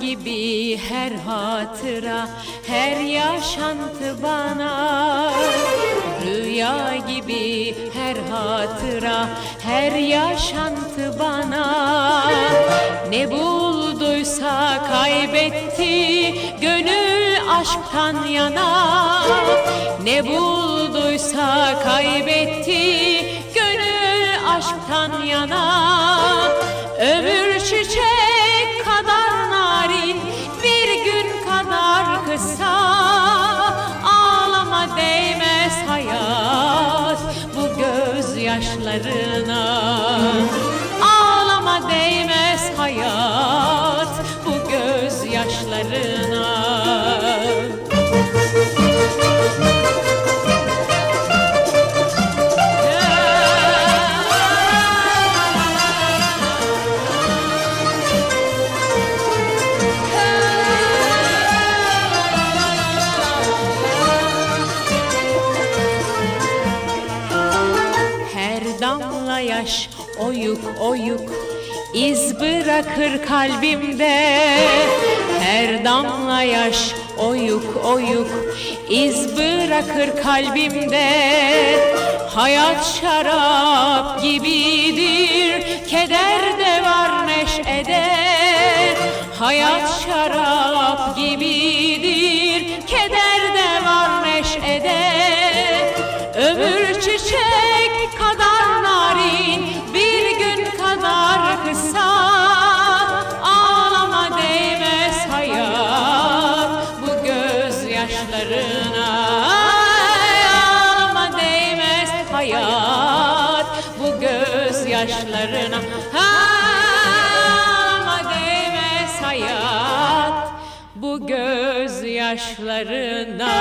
gibi her hatıra Her yaşantı bana. Rüya gibi her hatıra Her yaşantı bana. Ne bulduysa kaybetti Gönül aşktan yana. Ne bulduysa kaybetti Gönül aşktan yana kadar kısa Ağlama değmez hayat Bu gözyaşlarına. Ağlama değmez hayat Bu gözyaşlarına yaş oyuk oyuk. İz bırakır kalbimde. Her damla yaş oyuk oyuk. İz bırakır kalbimde. Hayat şarap gibidir. Keder de var neşede Hayat şarap gibidir. Keder gözyaşlarına Ağlama değmez hayat Bu gözyaşlarına Ağlama değmez hayat Bu gözyaşlarına